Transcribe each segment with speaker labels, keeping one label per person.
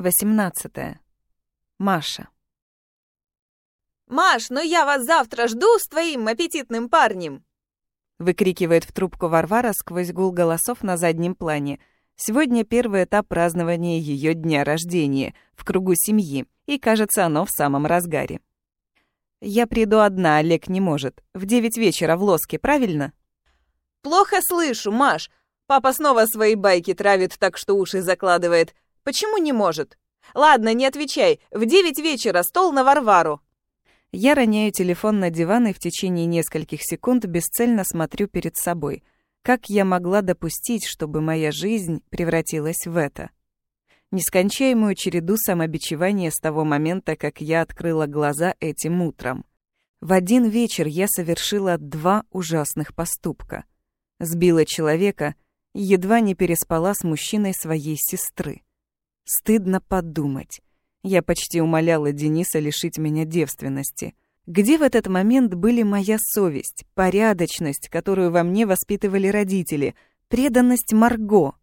Speaker 1: 18. Маша.
Speaker 2: «Маш, ну я вас завтра жду с твоим аппетитным парнем!»
Speaker 1: Выкрикивает в трубку Варвара сквозь гул голосов на заднем плане. Сегодня первый этап празднования ее дня рождения в кругу семьи, и, кажется, оно в самом разгаре. «Я приду одна, Олег не может. В девять вечера в Лоске, правильно?»
Speaker 2: «Плохо слышу, Маш. Папа снова свои байки травит так, что уши закладывает. Почему не может? Ладно, не отвечай. В девять вечера стол на Варвару.
Speaker 1: Я роняю телефон на диван и в течение нескольких секунд бесцельно смотрю перед собой. Как я могла допустить, чтобы моя жизнь превратилась в это? Нескончаемую череду самобичевания с того момента, как я открыла глаза этим утром. В один вечер я совершила два ужасных поступка. Сбила человека едва не переспала с мужчиной своей сестры. Стыдно подумать. Я почти умоляла Дениса лишить меня девственности. Где в этот момент были моя совесть, порядочность, которую во мне воспитывали родители, преданность Марго?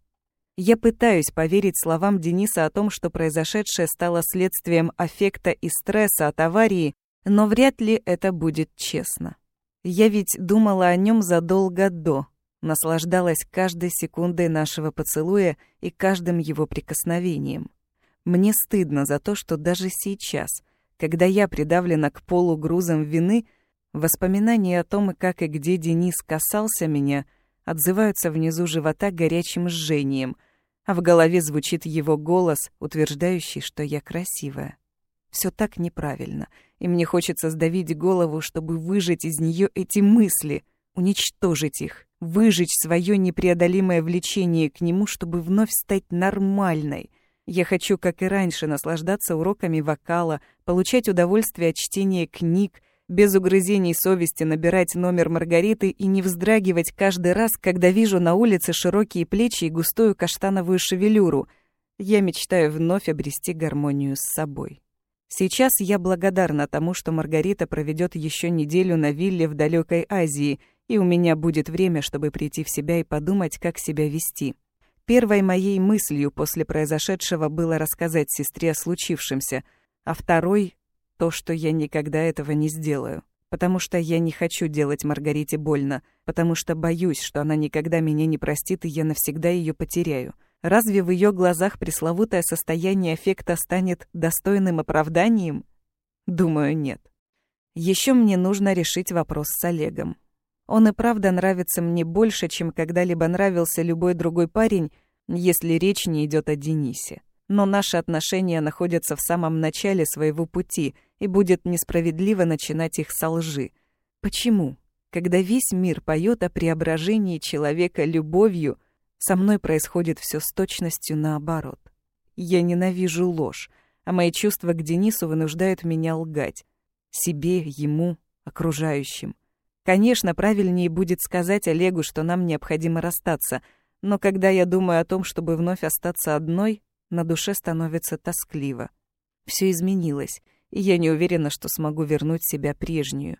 Speaker 1: Я пытаюсь поверить словам Дениса о том, что произошедшее стало следствием аффекта и стресса от аварии, но вряд ли это будет честно. Я ведь думала о нем задолго до, наслаждалась каждой секундой нашего поцелуя и каждым его прикосновением. Мне стыдно за то, что даже сейчас, когда я придавлена к полу грузом вины, воспоминания о том, как и где Денис касался меня, отзываются внизу живота горячим жжением, а в голове звучит его голос, утверждающий, что я красивая. Все так неправильно, и мне хочется сдавить голову, чтобы выжать из нее эти мысли, уничтожить их выжечь свое непреодолимое влечение к нему, чтобы вновь стать нормальной. Я хочу, как и раньше, наслаждаться уроками вокала, получать удовольствие от чтения книг, без угрызений совести набирать номер Маргариты и не вздрагивать каждый раз, когда вижу на улице широкие плечи и густую каштановую шевелюру. Я мечтаю вновь обрести гармонию с собой. Сейчас я благодарна тому, что Маргарита проведет еще неделю на вилле в далекой Азии — и у меня будет время, чтобы прийти в себя и подумать, как себя вести. Первой моей мыслью после произошедшего было рассказать сестре о случившемся, а второй — то, что я никогда этого не сделаю. Потому что я не хочу делать Маргарите больно, потому что боюсь, что она никогда меня не простит, и я навсегда ее потеряю. Разве в ее глазах пресловутое состояние эффекта станет достойным оправданием? Думаю, нет. Еще мне нужно решить вопрос с Олегом. Он и правда нравится мне больше, чем когда-либо нравился любой другой парень, если речь не идет о Денисе. Но наши отношения находятся в самом начале своего пути, и будет несправедливо начинать их со лжи. Почему? Когда весь мир поет о преображении человека любовью, со мной происходит все с точностью наоборот. Я ненавижу ложь, а мои чувства к Денису вынуждают меня лгать. Себе, ему, окружающим. Конечно, правильнее будет сказать Олегу, что нам необходимо расстаться, но когда я думаю о том, чтобы вновь остаться одной, на душе становится тоскливо. Все изменилось, и я не уверена, что смогу вернуть себя прежнюю.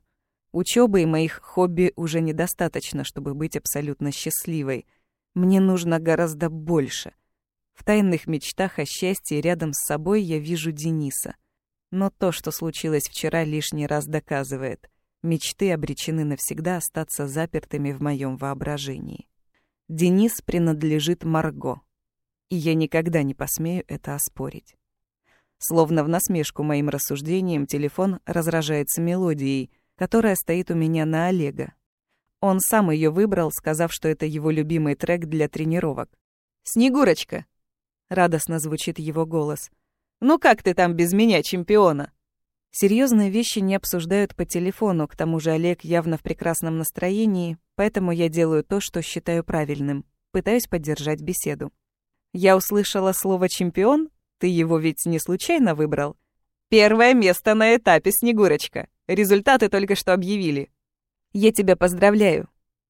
Speaker 1: Учебы и моих хобби уже недостаточно, чтобы быть абсолютно счастливой. Мне нужно гораздо больше. В тайных мечтах о счастье рядом с собой я вижу Дениса. Но то, что случилось вчера, лишний раз доказывает — Мечты обречены навсегда остаться запертыми в моем воображении. Денис принадлежит Марго, и я никогда не посмею это оспорить. Словно в насмешку моим рассуждениям телефон разражается мелодией, которая стоит у меня на Олега. Он сам ее выбрал, сказав, что это его любимый трек для тренировок. «Снегурочка!» — радостно звучит его голос. «Ну как ты там без меня, чемпиона?» Серьезные вещи не обсуждают по телефону, к тому же Олег явно в прекрасном настроении, поэтому я делаю то, что считаю правильным. Пытаюсь поддержать беседу. Я услышала слово «чемпион»? Ты его ведь не случайно выбрал? Первое место на этапе, Снегурочка. Результаты только что объявили. Я тебя поздравляю.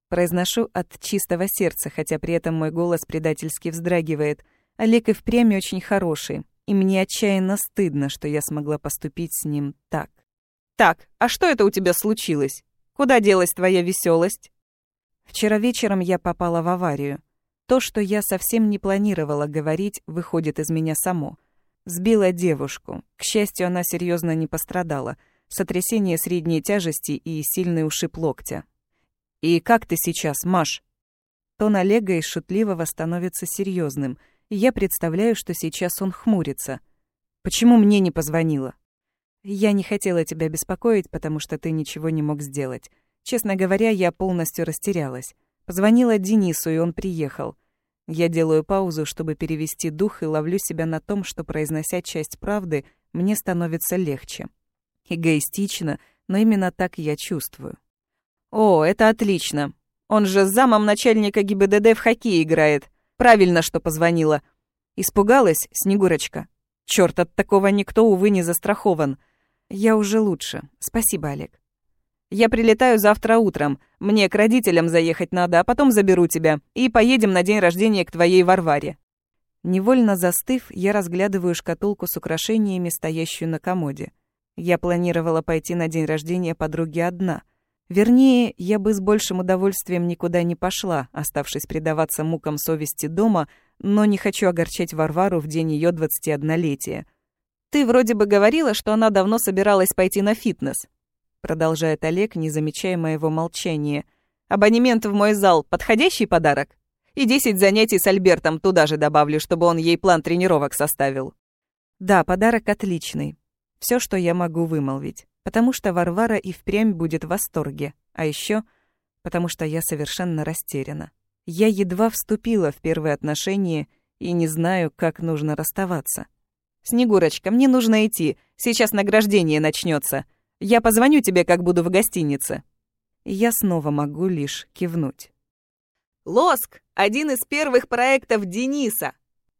Speaker 1: Произношу от чистого сердца, хотя при этом мой голос предательски вздрагивает. Олег и впрямь очень хороший и мне отчаянно стыдно, что я смогла поступить с ним так. «Так, а что это у тебя случилось? Куда делась твоя веселость? Вчера вечером я попала в аварию. То, что я совсем не планировала говорить, выходит из меня само. Сбила девушку. К счастью, она серьезно не пострадала. Сотрясение средней тяжести и сильный ушиб локтя. «И как ты сейчас, Маш?» Тон Олега из шутливого становится серьезным, и я представляю, что сейчас он хмурится. «Почему мне не позвонила?» «Я не хотела тебя беспокоить, потому что ты ничего не мог сделать. Честно говоря, я полностью растерялась. Позвонила Денису, и он приехал. Я делаю паузу, чтобы перевести дух, и ловлю себя на том, что, произнося часть правды, мне становится легче. Эгоистично, но именно так я чувствую.
Speaker 2: «О, это отлично. Он же замом начальника ГИБДД в хоккей играет. Правильно, что позвонила. Испугалась, Снегурочка? Чёрт, от такого никто, увы, не застрахован.
Speaker 1: Я уже лучше. Спасибо, Олег.
Speaker 2: Я прилетаю завтра утром. Мне к родителям заехать надо, а потом заберу тебя. И поедем на день рождения к твоей Варваре».
Speaker 1: Невольно застыв, я разглядываю шкатулку с украшениями, стоящую на комоде. Я планировала пойти на день рождения подруги одна. Вернее, я бы с большим удовольствием никуда не пошла, оставшись предаваться мукам совести дома, но не хочу огорчать Варвару в день ее 21-летия.
Speaker 2: «Ты вроде бы говорила, что она давно собиралась пойти на фитнес», продолжает Олег, не замечая моего молчания. «Абонемент в мой зал — подходящий подарок? И десять занятий с Альбертом туда же добавлю, чтобы он ей план тренировок составил».
Speaker 1: «Да, подарок отличный. Все, что я могу вымолвить. Потому что Варвара и впрямь будет в восторге. А еще потому что я совершенно растеряна. Я едва вступила в первые отношения и не знаю, как нужно расставаться».
Speaker 2: «Снегурочка, мне нужно идти. Сейчас награждение начнется. Я позвоню тебе, как буду в гостинице».
Speaker 1: Я снова могу лишь кивнуть.
Speaker 2: «Лоск — один из первых проектов Дениса!»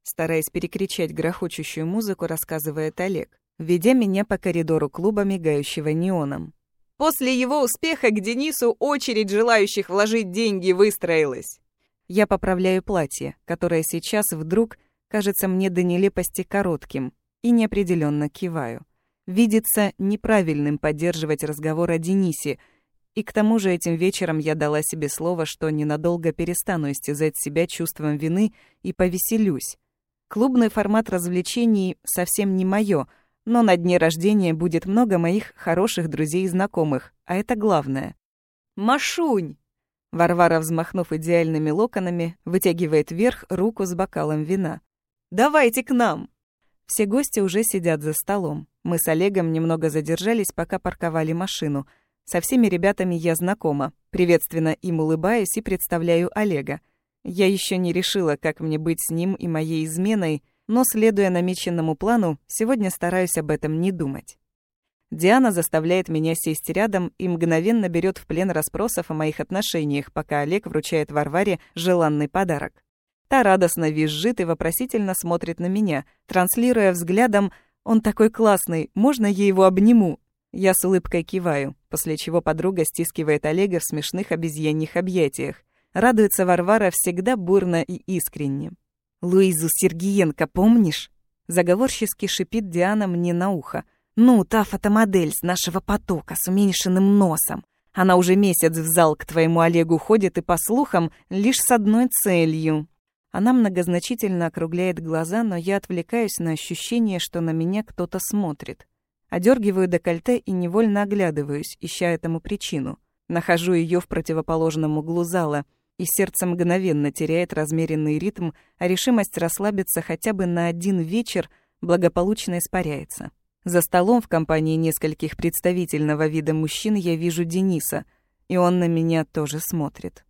Speaker 1: Стараясь перекричать грохочущую музыку, рассказывает Олег, ведя меня по коридору клуба, мигающего неоном.
Speaker 2: «После его успеха к Денису очередь желающих вложить деньги выстроилась».
Speaker 1: Я поправляю платье, которое сейчас вдруг кажется мне до нелепости коротким, и неопределенно киваю видится неправильным поддерживать разговор о Денисе, и к тому же этим вечером я дала себе слово, что ненадолго перестану истязать себя чувством вины и повеселюсь. Клубный формат развлечений совсем не моё, но на дне рождения будет много моих хороших друзей и знакомых, а это главное.
Speaker 2: «Машунь!»
Speaker 1: Варвара, взмахнув идеальными локонами, вытягивает вверх руку с бокалом вина.
Speaker 2: «Давайте к нам!»
Speaker 1: Все гости уже сидят за столом. Мы с Олегом немного задержались, пока парковали машину. Со всеми ребятами я знакома. Приветственно им улыбаюсь и представляю Олега. Я еще не решила, как мне быть с ним и моей изменой, но, следуя намеченному плану, сегодня стараюсь об этом не думать. Диана заставляет меня сесть рядом и мгновенно берет в плен расспросов о моих отношениях, пока Олег вручает Варваре желанный подарок. Та радостно визжит и вопросительно смотрит на меня, транслируя взглядом «Он такой классный, можно я его обниму?» Я с улыбкой киваю, после чего подруга стискивает Олега в смешных обезьяньих объятиях. Радуется Варвара всегда бурно и искренне. «Луизу Сергиенко помнишь?» Заговорчески шипит Диана мне на ухо. «Ну, та фотомодель с нашего потока с уменьшенным носом. Она уже месяц в зал к твоему Олегу ходит и, по слухам, лишь с одной целью она многозначительно округляет глаза, но я отвлекаюсь на ощущение, что на меня кто-то смотрит. Одергиваю декольте и невольно оглядываюсь, ища этому причину. Нахожу ее в противоположном углу зала, и сердце мгновенно теряет размеренный ритм, а решимость расслабиться хотя бы на один вечер благополучно испаряется. За столом в компании нескольких представительного вида мужчин я вижу Дениса, и он на меня тоже смотрит.